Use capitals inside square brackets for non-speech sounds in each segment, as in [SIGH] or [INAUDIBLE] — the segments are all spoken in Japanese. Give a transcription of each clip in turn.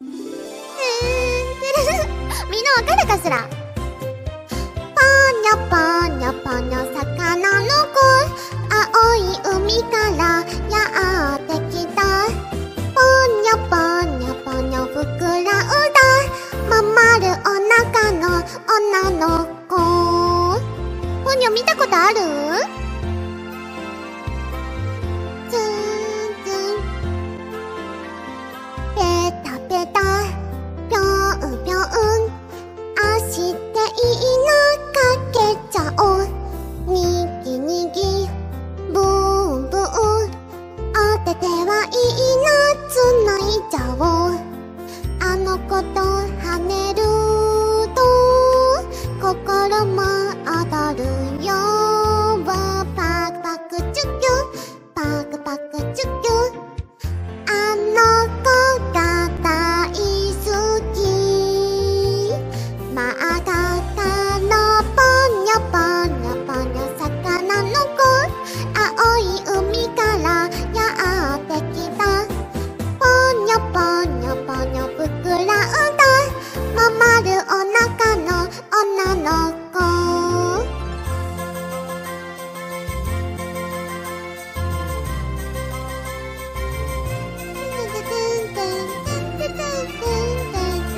[LAUGHS] みんなわかるかしら？ぽにょぽにょぽにょ魚の子。青い海からやってきた。ぽにょぽにょぽにょ膨らんだ。まん丸お腹の女の子。ぽにょ見たことある？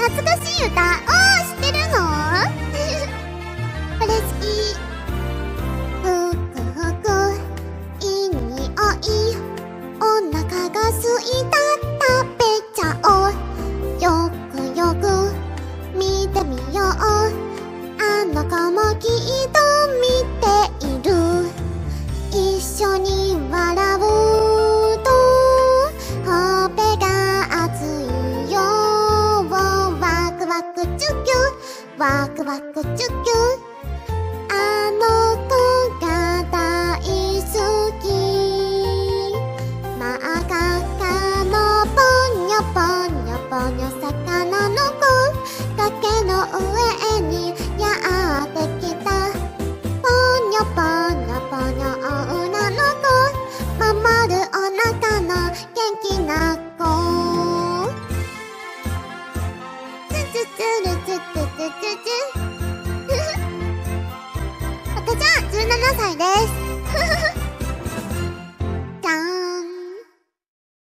懐かしい歌あー知ってるの？これ好きふくふくいい匂いお腹がすいた。ワクチュキュ。ワクワクチュキュ。あの子が大好き。真っ赤かのポニョポニョポニョ魚の子崖の上にやってきた。ポニョポニョポニョ女の子守るお腹の元気な子。